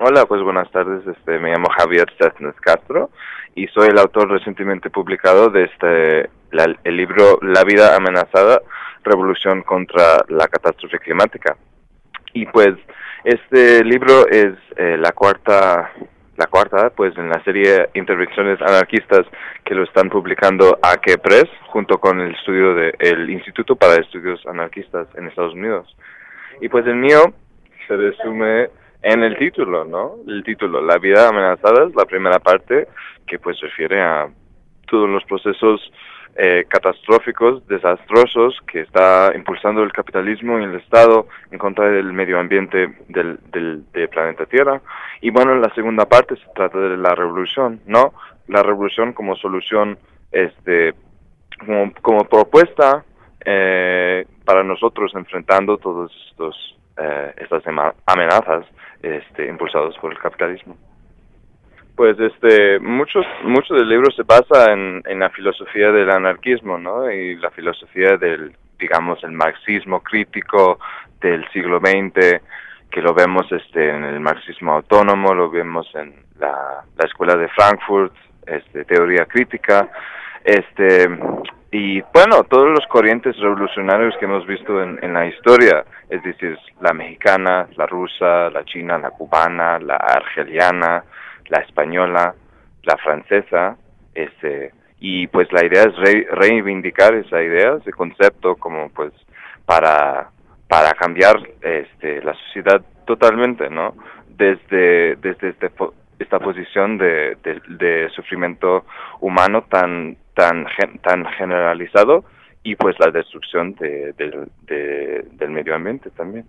Hola, pues buenas tardes. Este, me llamo Javier César Castro y soy el autor recientemente publicado de este el libro La vida amenazada, revolución contra la catástrofe climática. Y pues este libro es eh, la cuarta la cuarta pues en la serie Intervenciones anarquistas que lo están publicando AK Press junto con el estudio del Instituto para Estudios Anarquistas en Estados Unidos. Y pues el mío se resume en el título, ¿no? El título, La vida amenazada, es la primera parte que pues refiere a todos los procesos eh, catastróficos, desastrosos que está impulsando el capitalismo y el Estado en contra del medio ambiente del, del, planeta Tierra. Y bueno, en la segunda parte se trata de la revolución, ¿no? La revolución como solución, este, como, como propuesta eh, para nosotros enfrentando todos estos eh, estas amenazas este, impulsados por el capitalismo. Pues este, muchos, mucho del libro se basa en, en la filosofía del anarquismo, ¿no? Y la filosofía del, digamos, el marxismo crítico del siglo XX, que lo vemos este, en el marxismo autónomo, lo vemos en la, la escuela de Frankfurt, este, teoría crítica, este, y bueno, todos los corrientes revolucionarios que hemos visto en, en, la historia, es decir, la mexicana, la rusa, la china, la cubana, la argeliana, la española, la francesa, este, y pues la idea es reivindicar esa idea, ese concepto como pues para, para cambiar este, la sociedad totalmente, ¿no? Desde, desde este, esta posición de, de, de sufrimiento humano tan tan, tan generalizado y pues la destrucción de, del medio ambiente también.